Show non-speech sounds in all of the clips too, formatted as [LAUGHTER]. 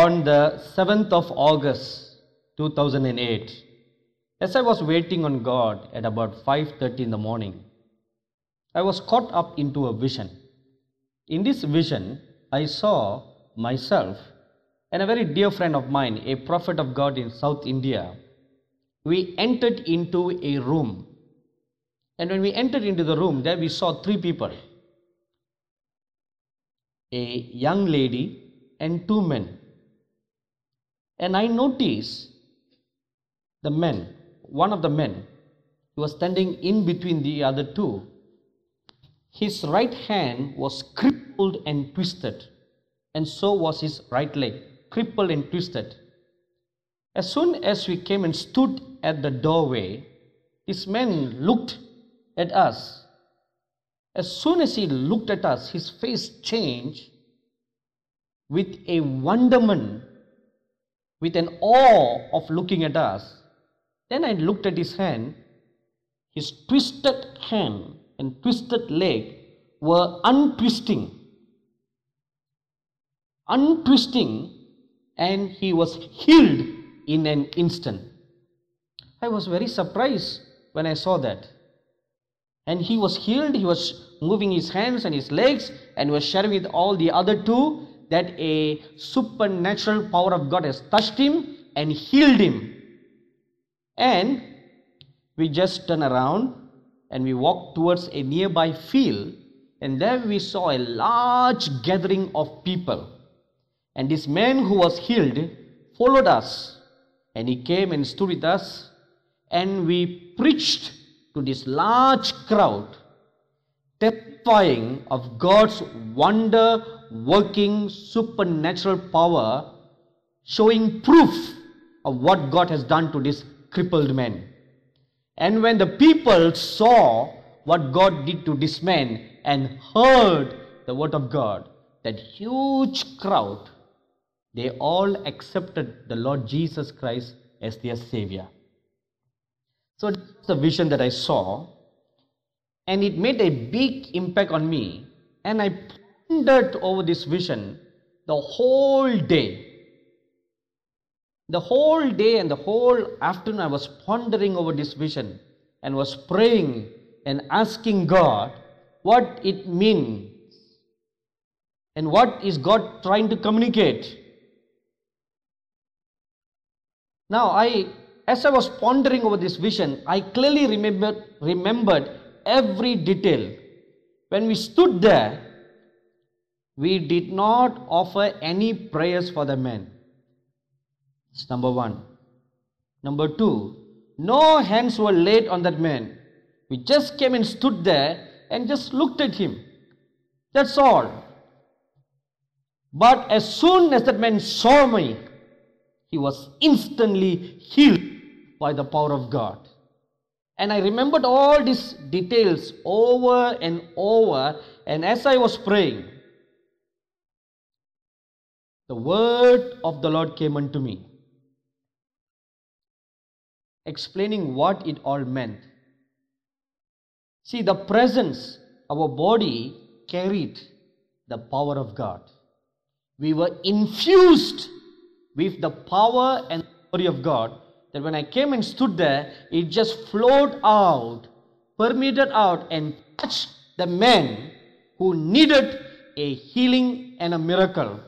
on the 7th of August 2008 as I was waiting on God at about 5:30 in the morning. I was caught up into a vision. In this vision I saw myself and a very dear friend of mine a prophet of God in South India. We entered into a room. And when we entered into the room there we saw three people. A young lady and two men and I noticed the man, one of the men, who was standing in between the other two. His right hand was crippled and twisted, and so was his right leg, crippled and twisted. As soon as we came and stood at the doorway, this man looked at us. As soon as he looked at us, his face changed with a wonderment with an awe of looking at us. Then I looked at his hand. His twisted hand and twisted leg were untwisting. Untwisting, and he was healed in an instant. I was very surprised when I saw that. And he was healed, he was moving his hands and his legs, and was sharing with all the other two that a supernatural power of God has touched him and healed him. And we just turned around and we walked towards a nearby field, and there we saw a large gathering of people. And this man who was healed followed us, and he came and stood with us, and we preached to this large crowd, testifying of God's wonder working supernatural power showing proof of what God has done to this crippled man. And when the people saw what God did to this man and heard the word of God, that huge crowd, they all accepted the Lord Jesus Christ as their Savior. So that's the vision that I saw, and it made a big impact on me. And I pondered over this vision the whole day. The whole day and the whole afternoon, I was pondering over this vision and was praying and asking God what it means and what is God trying to communicate. Now, I, as I was pondering over this vision, I clearly remembered, remembered every detail. When we stood there, we did not offer any prayers for the man. That's number one. Number two, no hands were laid on that man. We just came and stood there and just looked at him. That's all. But as soon as that man saw me, he was instantly healed by the power of God. And I remembered all these details over and over. And as I was praying, the word of the Lord came unto me, explaining what it all meant. See, the presence, our body carried the power of God. We were infused with the power and glory of God that when I came and stood there, it just flowed out, permeated out, and touched the man who needed a healing and a miracle.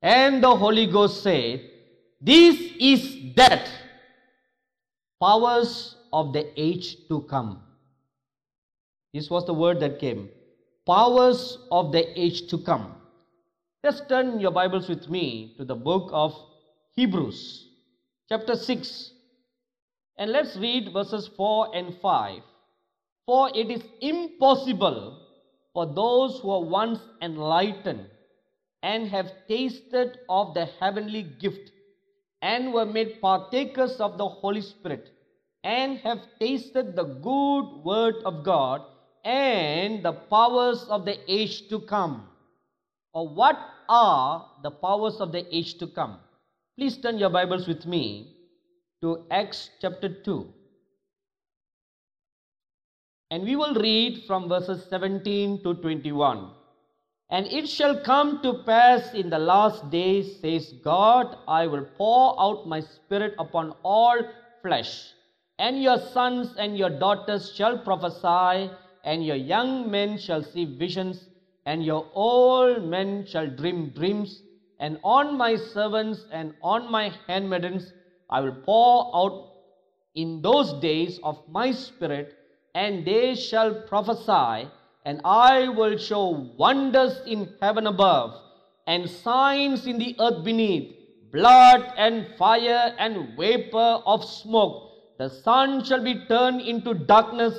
And the Holy Ghost said, This is that powers of the age to come. This was the word that came. Powers of the age to come. Just turn your Bibles with me to the book of Hebrews, chapter 6. And let's read verses 4 and 5. For it is impossible for those who are once enlightened and have tasted of the heavenly gift and were made partakers of the Holy Spirit and have tasted the good word of God and the powers of the age to come. Or what are the powers of the age to come? Please turn your Bibles with me to Acts chapter 2. And we will read from verses 17 to 21. And it shall come to pass in the last days, says God, I will pour out my spirit upon all flesh. And your sons and your daughters shall prophesy, and your young men shall see visions, and your old men shall dream dreams. And on my servants and on my handmaidens I will pour out in those days of my spirit, and they shall prophesy, and I will show wonders in heaven above, and signs in the earth beneath, blood and fire and vapor of smoke. The sun shall be turned into darkness,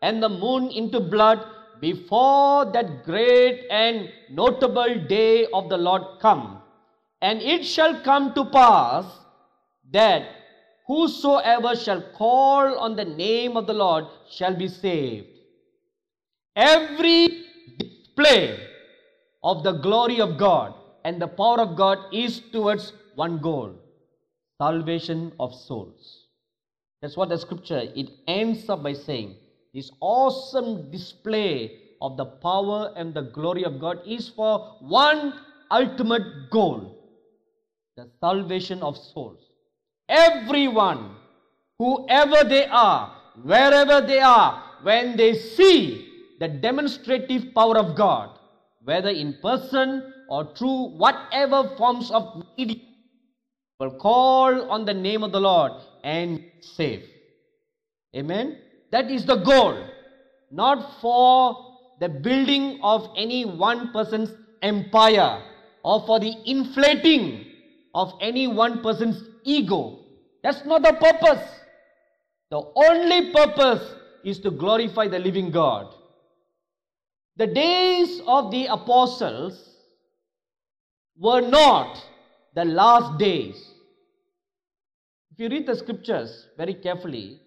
and the moon into blood, before that great and notable day of the Lord come. And it shall come to pass that whosoever shall call on the name of the Lord shall be saved. Every display of the glory of God and the power of God is towards one goal salvation of souls. That's what the scripture it ends up by saying. This awesome display of the power and the glory of God is for one ultimate goal the salvation of souls. Everyone, whoever they are, wherever they are, when they see the demonstrative power of God, whether in person or through whatever forms of media, will call on the name of the Lord and save. Amen. That is the goal, not for the building of any one person's empire or for the inflating of any one person's ego. That's not the purpose. The only purpose is to glorify the living God. The days of the apostles were not the last days. If you read the scriptures very carefully,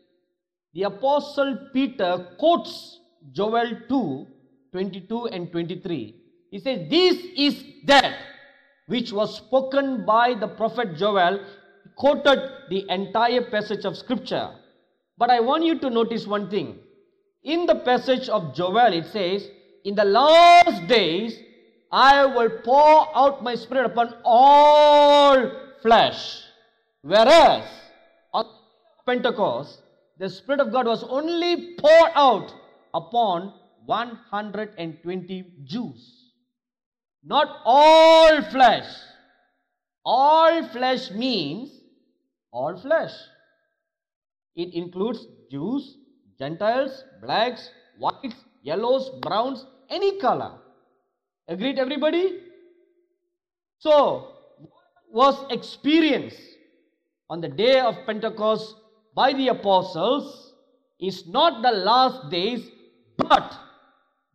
the apostle Peter quotes Joel 2 22 and 23. He says, This is that which was spoken by the prophet Joel, he quoted the entire passage of scripture. But I want you to notice one thing. In the passage of Joel, it says, In the last days, I will pour out my spirit upon all flesh. Whereas, on Pentecost, the Spirit of God was only poured out upon 120 Jews. Not all flesh. All flesh means all flesh. It includes Jews, Gentiles, blacks, whites, yellows, browns, any color. Agreed, everybody? So, what was experienced on the day of Pentecost by the apostles is not the last days, but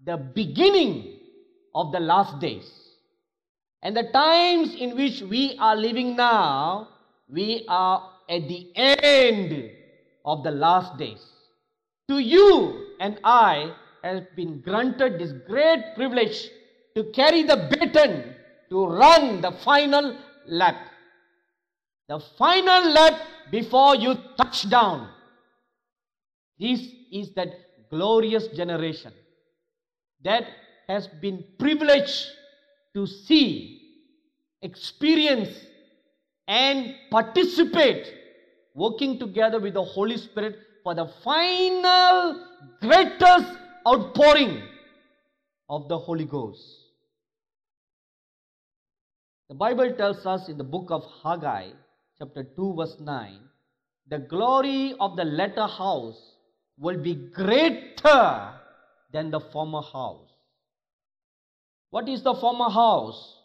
the beginning of the last days. And the times in which we are living now, we are at the end of the last days. To you and I has been granted this great privilege to carry the baton to run the final lap. The final lap before you touch down. This is that glorious generation that has been privileged to see, experience, and participate working together with the Holy Spirit for the final greatest outpouring of the Holy Ghost. The Bible tells us in the book of Haggai, chapter 2, verse 9, the glory of the latter house will be greater than the former house. What is the former house?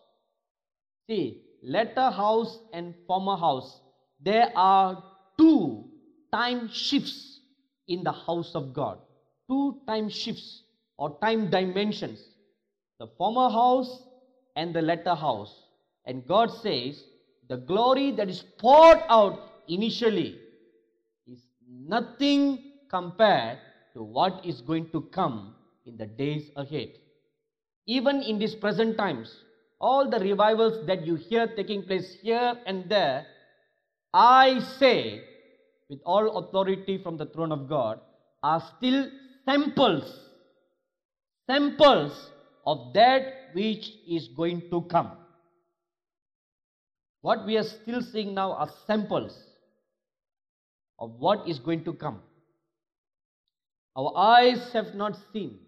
See, latter house and former house. There are two time shifts in the house of God. Two time shifts or time dimensions. The former house and the latter house. And God says, the glory that is poured out initially is nothing compared to what is going to come in the days ahead. Even in these present times, all the revivals that you hear taking place here and there, I say with all authority from the throne of God, are still samples, samples of that which is going to come. What we are still seeing now are samples of what is going to come. Our eyes have not seen,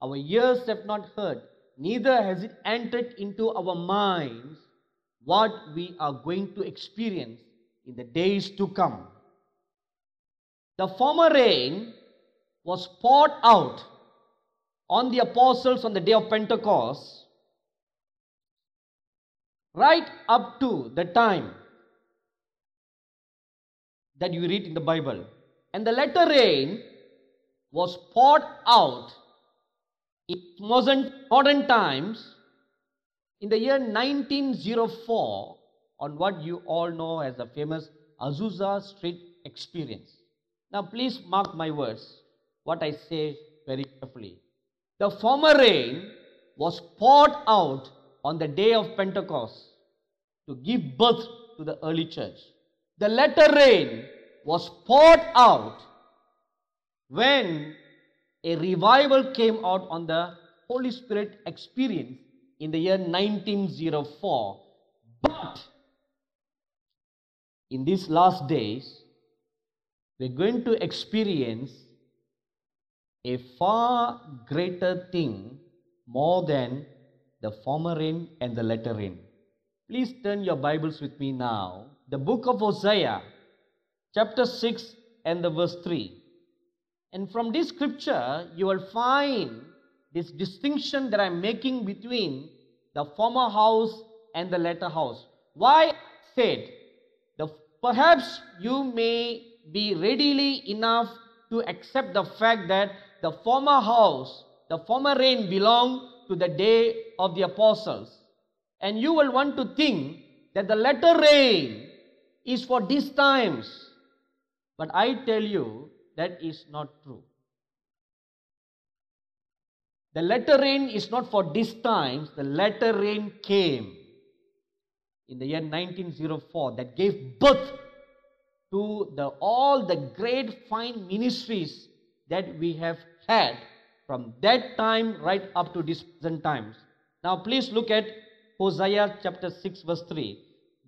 our ears have not heard, neither has it entered into our minds what we are going to experience in the days to come. The former rain was poured out on the apostles on the day of Pentecost, right up to the time that you read in the Bible. And the latter rain was poured out in modern, times in the year 1904 on what you all know as the famous Azusa Street experience. Now, please mark my words, what I say very carefully. The former rain was poured out on the day of Pentecost to give birth to the early church. The latter rain was poured out when a revival came out on the Holy Spirit experience in the year 1904. But in these last days, we're going to experience a far greater thing more than the former rain and the latter rain. Please turn your Bibles with me now. The book of Hosea, chapter 6 and the verse 3. And from this scripture, you will find this distinction that I'm making between the former house and the latter house. Why said, the, perhaps you may be readily enough to accept the fact that the former house, the former rain belonged to the day of the apostles. And you will want to think that the latter rain is for these times. But I tell you, that is not true. The latter rain is not for these times, the latter rain came in the year 1904 that gave birth to the, all the great fine ministries that we have had from that time right up to these present times. Now please look at Hosea chapter 6 verse 3.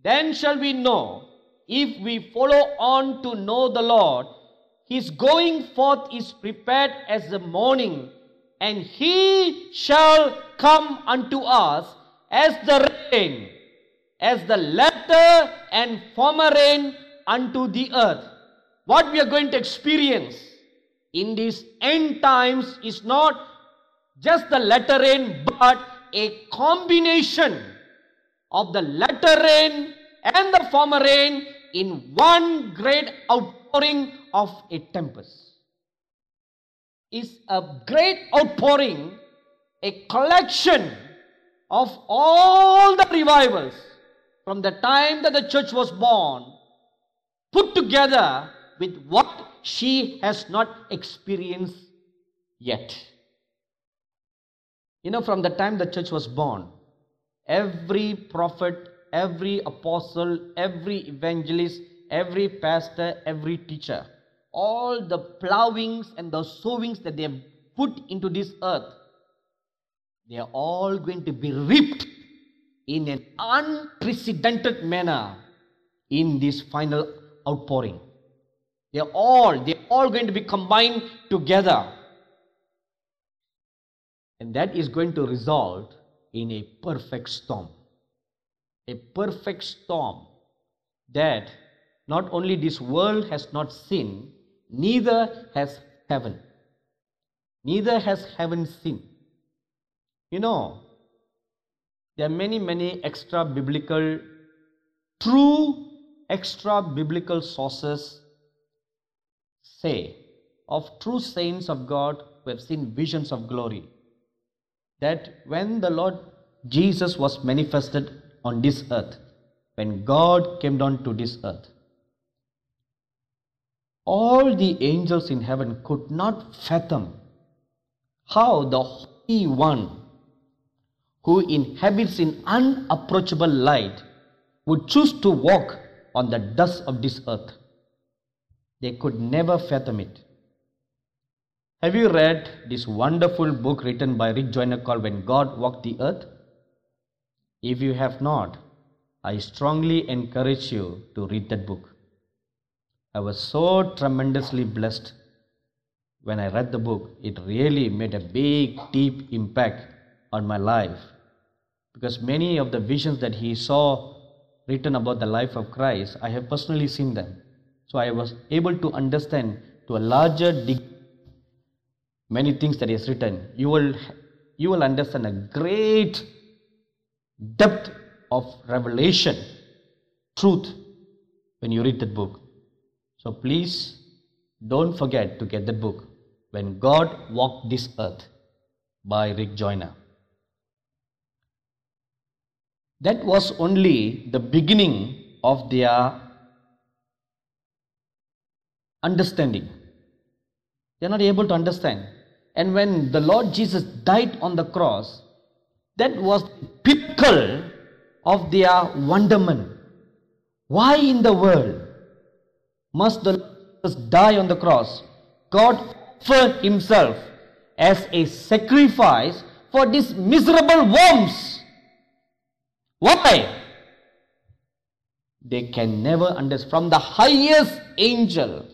Then shall we know if we follow on to know the Lord, his going forth is prepared as the morning, and he shall come unto us as the rain, as the latter and former rain unto the earth. What we are going to experience in these end times is not just the latter rain, but a combination of the latter rain and the former rain in one great outpouring of a tempest. Is a great outpouring, a collection of all the revivals from the time that the church was born, put together with what she has not experienced yet. You know, from the time the church was born, every prophet, every apostle, every evangelist, every pastor, every teacher, all the plowings and the sowings that they have put into this earth, they are all going to be reaped in an unprecedented manner in this final outpouring. They're all, they're all going to be combined together. And that is going to result in a perfect storm. A perfect storm that not only this world has not seen, neither has heaven. Neither has heaven seen. You know, there are many, many extra biblical, true extra biblical sources say of true saints of God who have seen visions of glory that when the Lord Jesus was manifested on this earth, when God came down to this earth, all the angels in heaven could not fathom how the Holy One who inhabits in unapproachable light would choose to walk on the dust of this earth. They could never fathom it. Have you read this wonderful book written by Rick Joyner called When God Walked the Earth? If you have not, I strongly encourage you to read that book. I was so tremendously blessed when I read the book. It really made a big, deep impact on my life because many of the visions that he saw written about the life of Christ, I have personally seen them. So I was able to understand to a larger degree many things that has written. You will, you will understand a great depth of revelation, truth, when you read that book. So please don't forget to get that book, When God Walked This Earth by Rick Joyner. That was only the beginning of their understanding. They are not able to understand. And when the Lord Jesus died on the cross, that was pinnacle of their wonderment. Why in the world must the Lord die on the cross? God offered himself as a sacrifice for these miserable worms. Why? They can never understand. From the highest angel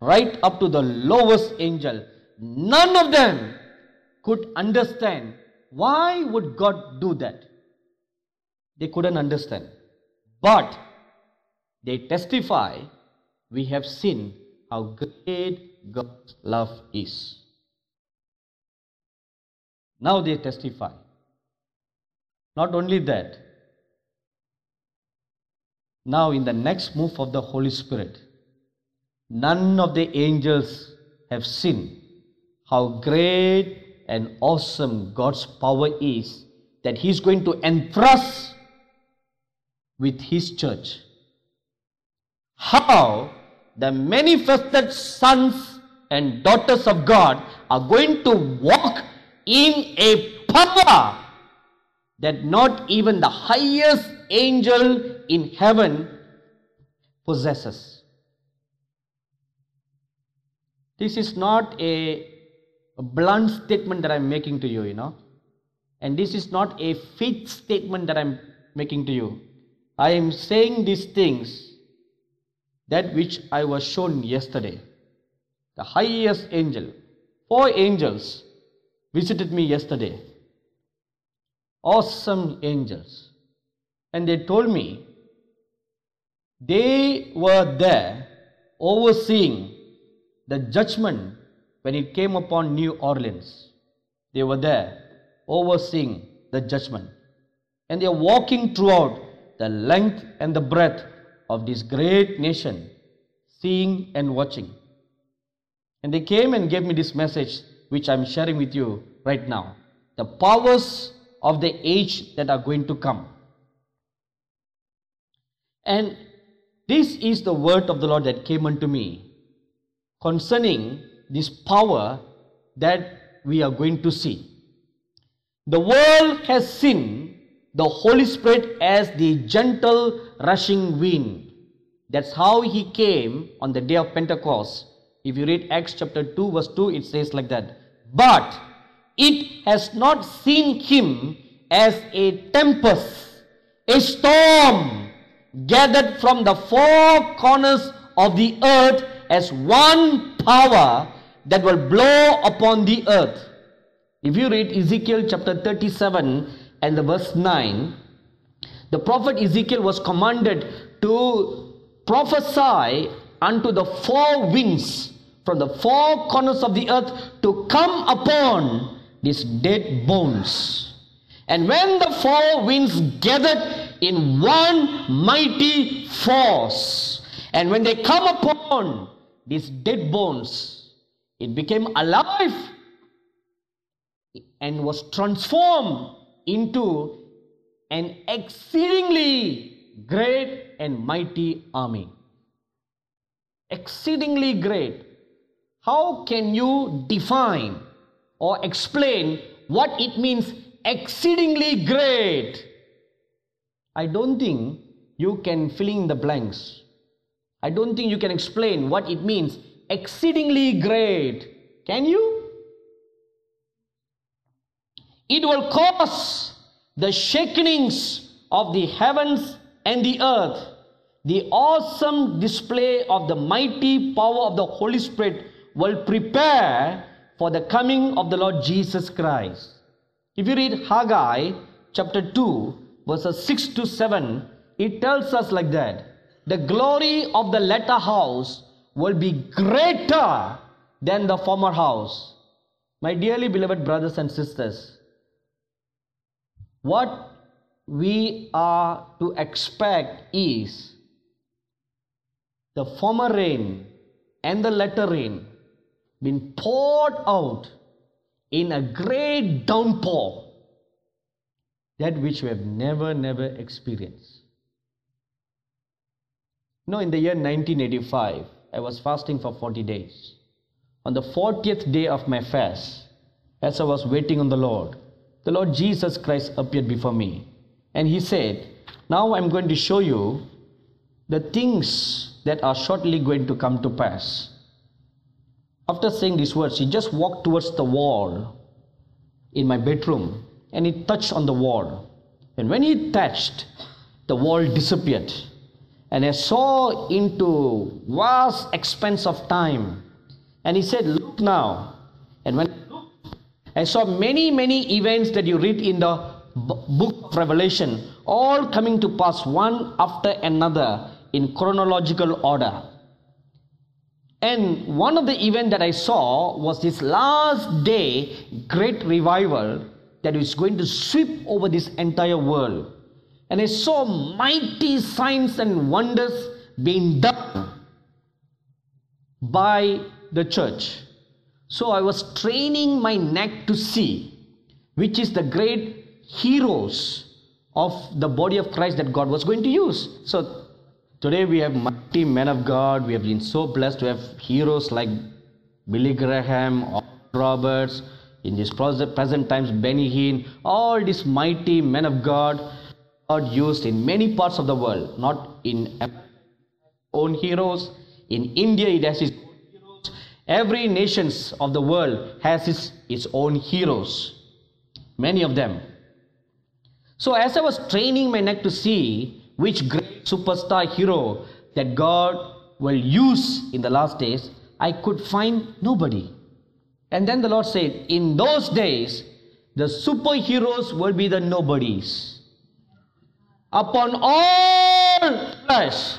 right up to the lowest angel, none of them could understand why would God do that. They couldn't understand. But they testify, we have seen how great God's love is. Now they testify. Not only that, now in the next move of the Holy Spirit, none of the angels have seen how great and awesome God's power is that He's going to entrust with His church. How the manifested sons and daughters of God are going to walk in a power that not even the highest angel in heaven possesses. This is not a, blunt statement that I'm making to you, you know. And this is not a faith statement that I'm making to you. I am saying these things, that which I was shown yesterday. The highest angel, four angels visited me yesterday. Awesome angels. And they told me they were there overseeing the judgment when it came upon New Orleans. They were there overseeing the judgment. And they are walking throughout the length and the breadth of this great nation, seeing and watching. And they came and gave me this message, which I'm sharing with you right now. The powers of the age that are going to come. And this is the word of the Lord that came unto me concerning this power that we are going to see. The world has seen the Holy Spirit as the gentle rushing wind. That's how he came on the day of Pentecost. If you read Acts chapter 2, verse 2, it says like that. But it has not seen him as a tempest, a storm gathered from the four corners of the earth as one power that will blow upon the earth. If you read Ezekiel chapter 37 and the verse 9, the prophet Ezekiel was commanded to prophesy unto the four winds from the four corners of the earth to come upon these dead bones. And when the four winds gathered in one mighty force, and when they come upon these dead bones, it became alive and was transformed into an exceedingly great and mighty army. Exceedingly great. How can you define or explain what it means exceedingly great? I don't think you can fill in the blanks. I don't think you can explain what it means. Exceedingly great. Can you? It will cause the shakings of the heavens and the earth. The awesome display of the mighty power of the Holy Spirit will prepare for the coming of the Lord Jesus Christ. If you read Haggai chapter 2, verses 6 to 7, it tells us like that the glory of the latter house will be greater than the former house. My dearly beloved brothers and sisters, what we are to expect is the former rain and the latter rain being poured out in a great downpour that which we have never never experienced know in the year 1985 i was fasting for 40 days on the 40th day of my fast as i was waiting on the lord the lord jesus christ appeared before me and he said now i'm going to show you the things that are shortly going to come to pass after saying these words, he just walked towards the wall in my bedroom and he touched on the wall. And when he touched, the wall disappeared. And I saw into vast expanse of time. And he said, Look now. And when I saw many, many events that you read in the book of Revelation, all coming to pass one after another in chronological order. And one of the events that I saw was this last day great revival that is going to sweep over this entire world. And I saw mighty signs and wonders being done by the church. So I was training my neck to see which is the great heroes of the body of Christ that God was going to use. So Today we have mighty men of God. We have been so blessed to have heroes like Billy Graham, Roberts, in these present times, Benny Hinn, all these mighty men of God, God used in many parts of the world, not in own heroes. In India, it has its own heroes. Every nations of the world has its, its own heroes. Many of them. So as I was training my neck to see which great superstar hero that God will use in the last days, I could find nobody. And then the Lord said, In those days, the superheroes will be the nobodies. Upon all flesh,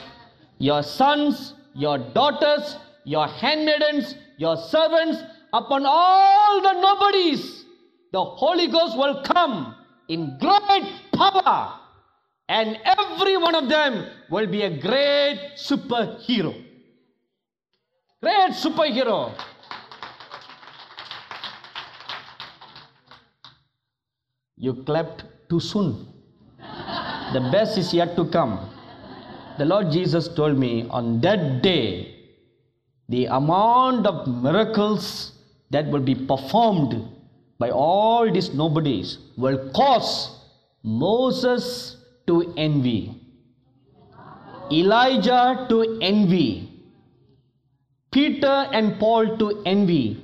your sons, your daughters, your handmaidens, your servants, upon all the nobodies, the Holy Ghost will come in great power and every one of them will be a great superhero. Great superhero. You clapped too soon. The best is yet to come. The Lord Jesus told me on that day, the amount of miracles that will be performed by all these nobodies will cause Moses to envy, Elijah to envy, Peter and Paul to envy.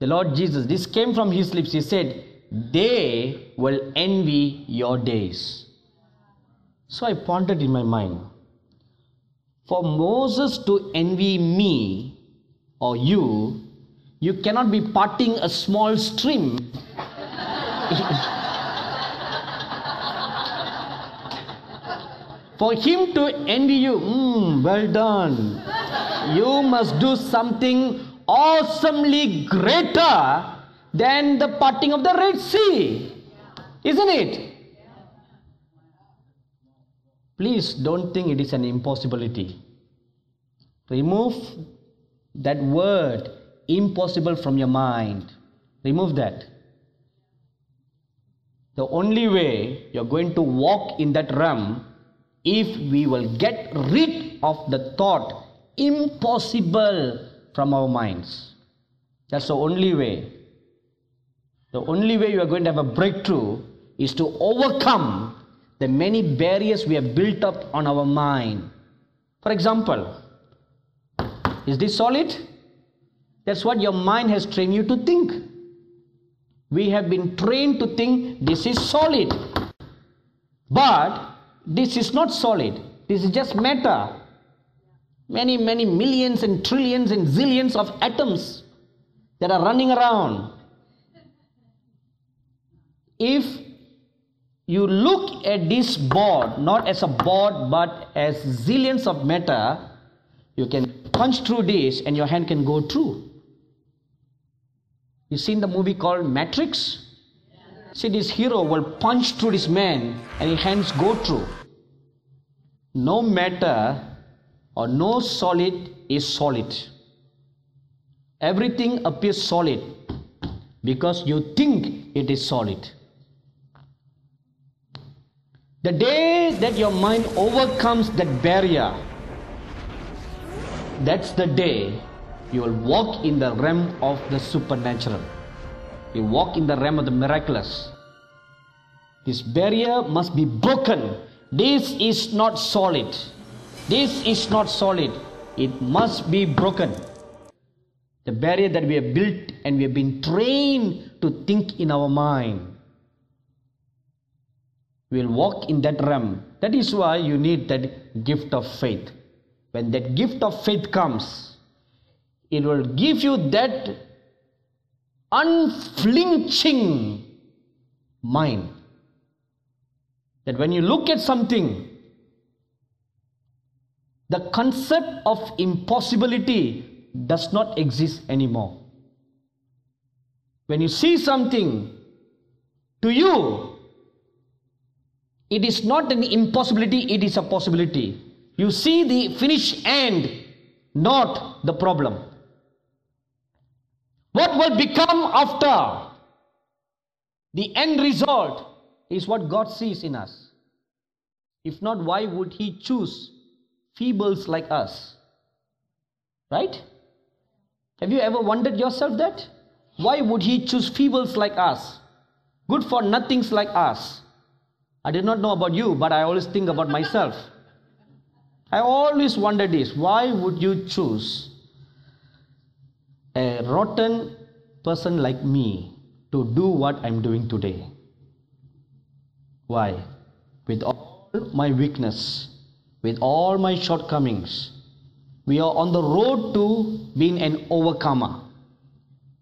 The Lord Jesus, this came from his lips. He said, They will envy your days. So I pondered in my mind for Moses to envy me or you, you cannot be parting a small stream. [LAUGHS] For him to envy you, mm, well done. You must do something awesomely greater than the parting of the Red Sea. Isn't it? Please don't think it is an impossibility. Remove that word impossible from your mind. Remove that. The only way you're going to walk in that realm if we will get rid of the thought impossible from our minds. That's the only way. The only way you are going to have a breakthrough is to overcome the many barriers we have built up on our mind. For example, is this solid? That's what your mind has trained you to think. We have been trained to think this is solid. But this is not solid. This is just matter. Many, many millions and trillions and zillions of atoms that are running around. If you look at this board not as a board but as zillions of matter, you can punch through this and your hand can go through. You seen the movie called Matrix? See, this hero will punch through this man and his hands go through. No matter or no solid is solid. Everything appears solid because you think it is solid. The day that your mind overcomes that barrier, that's the day you will walk in the realm of the supernatural. You walk in the realm of the miraculous. This barrier must be broken. This is not solid. This is not solid. It must be broken. The barrier that we have built and we have been trained to think in our mind. Will walk in that realm. That is why you need that gift of faith. When that gift of faith comes, it will give you that unflinching mind. That when you look at something, the concept of impossibility does not exist anymore. When you see something, to you, it is not an impossibility, it is a possibility. You see the finish end, not the problem. What will become after? The end result is what God sees in us. If not, why would He choose feebles like us? Right? Have you ever wondered yourself that? Why would He choose feebles like us? Good for nothings like us. I did not know about you, but I always think about myself. I always wonder this why would you choose a rotten person like me to do what I'm doing today? Why? With all my weakness, with all my shortcomings, we are on the road to being an overcomer.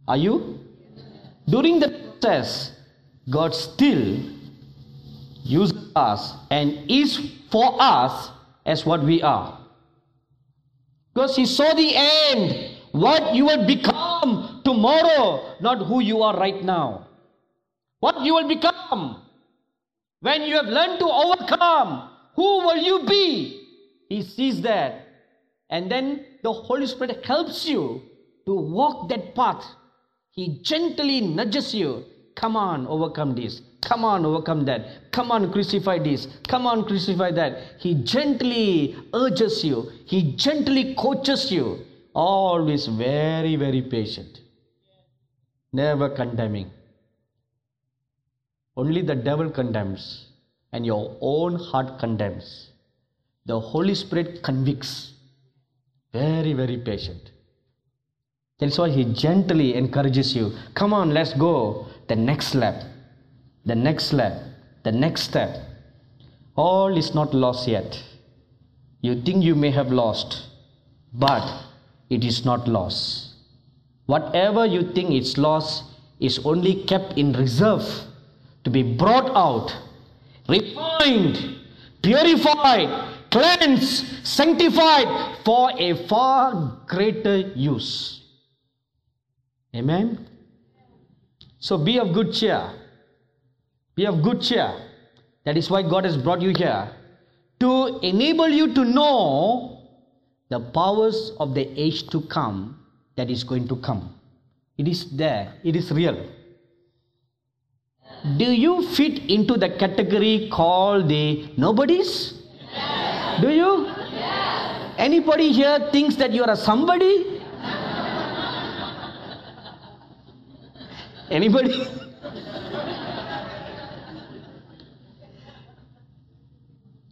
Are you? During the process, God still us and is for us as what we are. Because He saw the end, what you will become tomorrow, not who you are right now. What you will become. When you have learned to overcome, who will you be? He sees that. And then the Holy Spirit helps you to walk that path. He gently nudges you. Come on, overcome this. Come on, overcome that. Come on, crucify this. Come on, crucify that. He gently urges you. He gently coaches you. Always very, very patient. Never condemning. Only the devil condemns, and your own heart condemns. The Holy Spirit convicts. Very, very patient. That's why He gently encourages you. Come on, let's go. The next lap. The next lap. The next step. All is not lost yet. You think you may have lost, but it is not lost. Whatever you think is lost is only kept in reserve to be brought out, refined, purified, cleansed, sanctified for a far greater use. Amen. So be of good cheer. Be of good cheer. That is why God has brought you here to enable you to know the powers of the age to come that is going to come. It is there, it is real. Do you fit into the category called the nobodies? Yes. Do you? Yes. Anybody here thinks that you are a somebody? Anybody? [LAUGHS]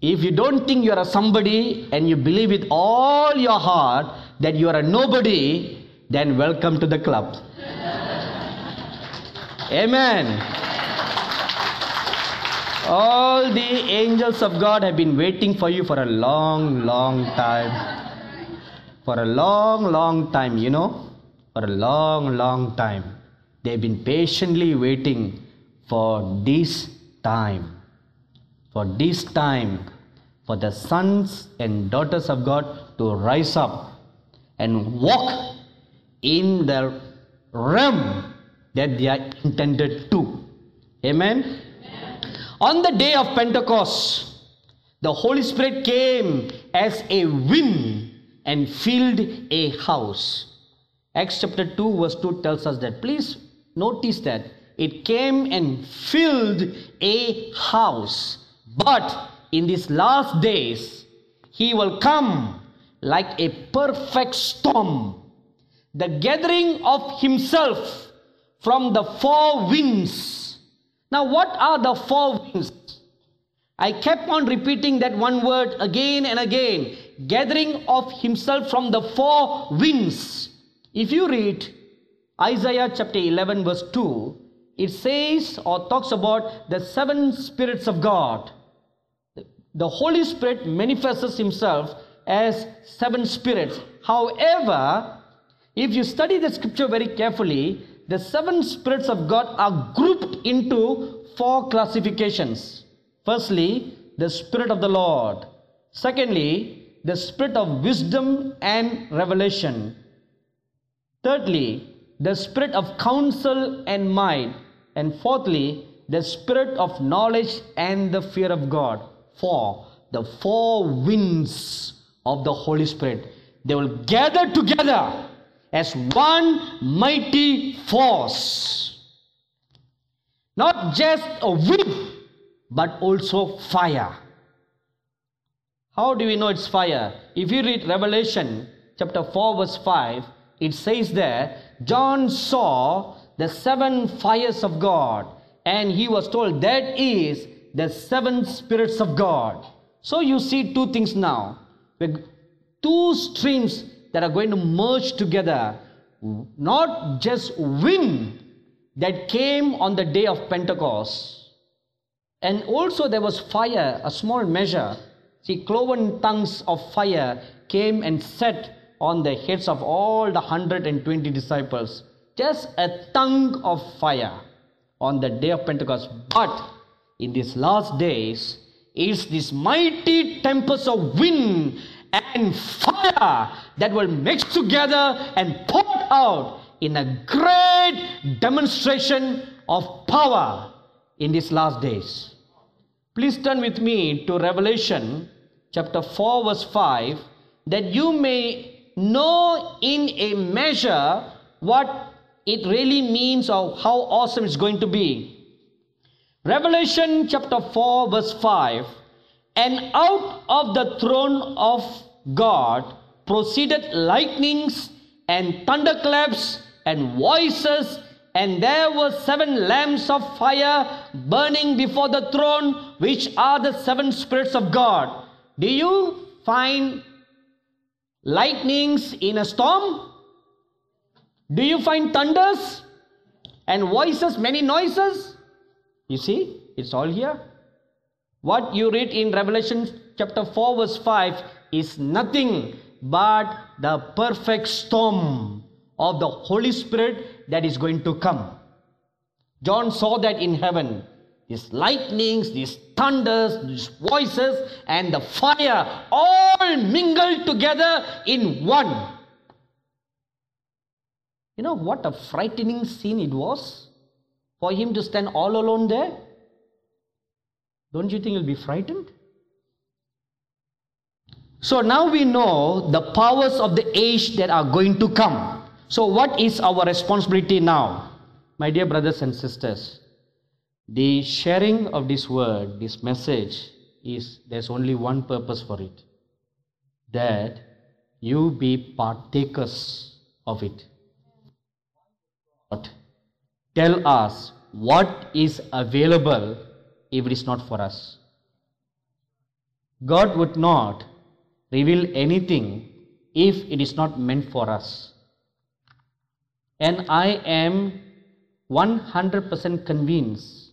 if you don't think you are a somebody and you believe with all your heart that you are a nobody, then welcome to the club. Amen. All the angels of God have been waiting for you for a long, long time. For a long, long time, you know? For a long, long time. They've been patiently waiting for this time. For this time. For the sons and daughters of God to rise up and walk in the realm that they are intended to. Amen. On the day of Pentecost, the Holy Spirit came as a wind and filled a house. Acts chapter 2, verse 2 tells us that. Please notice that it came and filled a house. But in these last days, he will come like a perfect storm, the gathering of himself from the four winds now, what are the four winds? I kept on repeating that one word again and again gathering of himself from the four winds. If you read Isaiah chapter 11, verse 2, it says or talks about the seven spirits of God. The Holy Spirit manifests himself as seven spirits. However, if you study the scripture very carefully, the seven spirits of God are grouped into four classifications. Firstly, the Spirit of the Lord. Secondly, the Spirit of wisdom and revelation. Thirdly, the Spirit of counsel and might. And fourthly, the Spirit of knowledge and the fear of God. The four winds of the Holy Spirit. They will gather together as one mighty force. Not just a wind, but also fire. How do we know it's fire? If you read Revelation chapter 4, verse 5, it says there, John saw the seven fires of God, and he was told that is the seven spirits of God. So you see two things now. Two streams that are going to merge together. Not just wind that came on the day of Pentecost. And also there was fire, a small measure. See, cloven tongues of fire came and set on the heads of all the 120 disciples. Just a tongue of fire on the day of Pentecost. But in these last days, is this mighty tempest of wind and fire that will mix together and pour out in a great demonstration of power in these last days. Please turn with me to Revelation chapter 4, verse 5, that you may know in a measure what it really means or how awesome it's going to be. Revelation chapter 4, verse 5 and out of the throne of God proceeded lightnings and thunderclaps and voices, and there were seven lamps of fire burning before the throne, which are the seven spirits of God. Do you find lightnings in a storm? Do you find thunders and voices, many noises? You see, it's all here. What you read in Revelation chapter 4, verse 5 is nothing but the perfect storm of the Holy Spirit that is going to come. John saw that in heaven. These lightnings, these thunders, these voices, and the fire all mingled together in one. You know what a frightening scene it was for him to stand all alone there? Don't you think he'll be frightened? So now we know the powers of the age that are going to come. So, what is our responsibility now? My dear brothers and sisters, the sharing of this word, this message, is there's only one purpose for it that you be partakers of it. Tell us what is available if it is not for us. God would not reveal anything if it is not meant for us. And I am 100% convinced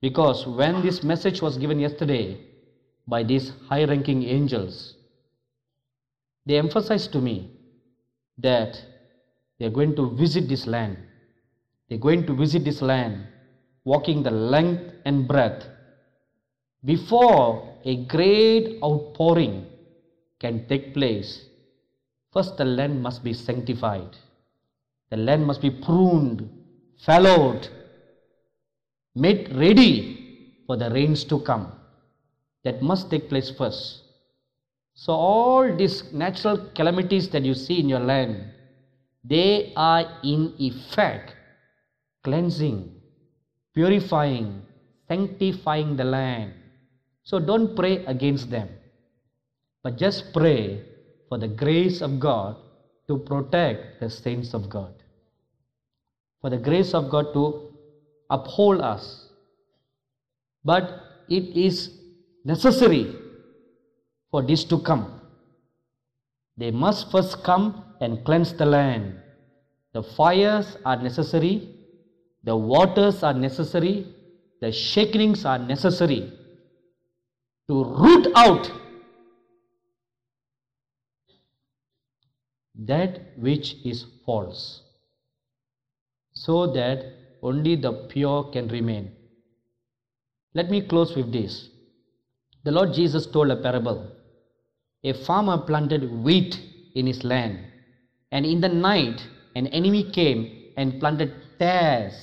because when this message was given yesterday by these high ranking angels, they emphasized to me that they are going to visit this land. They're going to visit this land, walking the length and breadth. Before a great outpouring can take place, first the land must be sanctified. The land must be pruned, fallowed, made ready for the rains to come. That must take place first. So, all these natural calamities that you see in your land, they are in effect cleansing, purifying, sanctifying the land. So, don't pray against them, but just pray for the grace of God to protect the saints of God, for the grace of God to uphold us. But it is necessary for this to come. They must first come and cleanse the land. The fires are necessary, the waters are necessary, the shakings are necessary to root out that which is false, so that only the pure can remain. Let me close with this. The Lord Jesus told a parable. A farmer planted wheat in his land, and in the night an enemy came and planted tares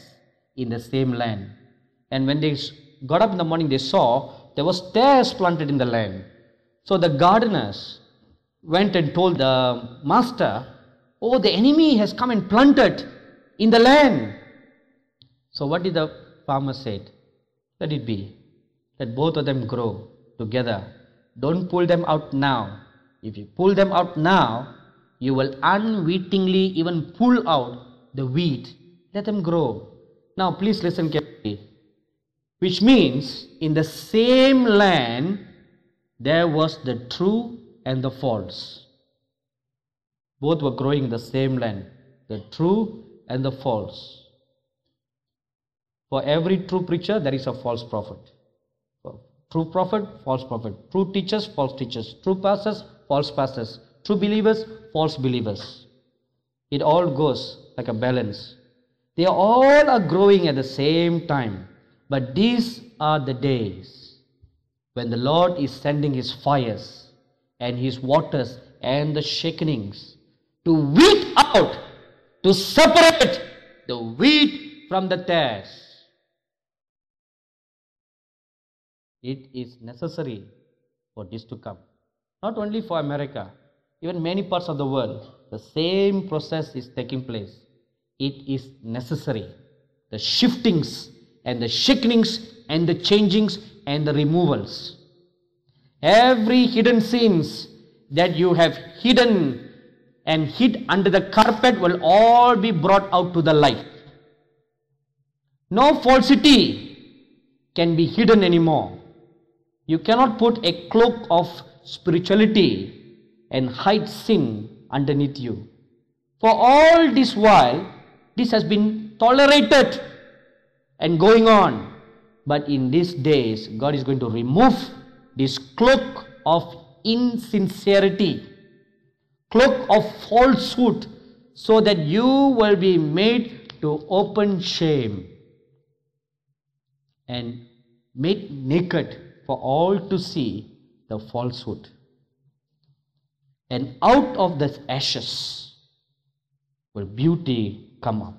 in the same land. And when they got up in the morning, they saw there was tares planted in the land. So the gardeners went and told the master, Oh, the enemy has come and planted in the land. So what did the farmer say? Let it be. Let both of them grow together. Don't pull them out now. If you pull them out now, you will unwittingly even pull out the wheat. Let them grow. Now, please listen carefully. Which means, in the same land, there was the true and the false. Both were growing in the same land, the true and the false. For every true preacher, there is a false prophet. True prophet, false prophet. True teachers, false teachers. True pastors, false pastors. True believers, false believers. It all goes like a balance. They all are growing at the same time. But these are the days when the Lord is sending his fires and his waters and the shakings to weed out, to separate the wheat from the tares. It is necessary for this to come. Not only for America, even many parts of the world, the same process is taking place. It is necessary. The shiftings and the shakings and the changings and the removals. Every hidden sins that you have hidden and hid under the carpet will all be brought out to the light. No falsity can be hidden anymore. You cannot put a cloak of spirituality and hide sin underneath you. For all this while, this has been tolerated and going on. But in these days, God is going to remove this cloak of insincerity, cloak of falsehood, so that you will be made to open shame and made naked for all to see the falsehood. And out of the ashes will beauty come up.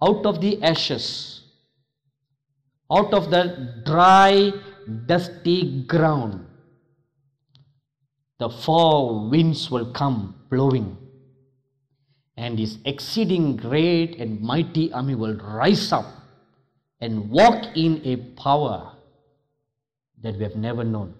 Out of the ashes, out of the dry, dusty ground, the four winds will come blowing, and his exceeding great and mighty army will rise up and walk in a power that we have never known.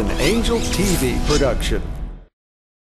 An Angel TV production.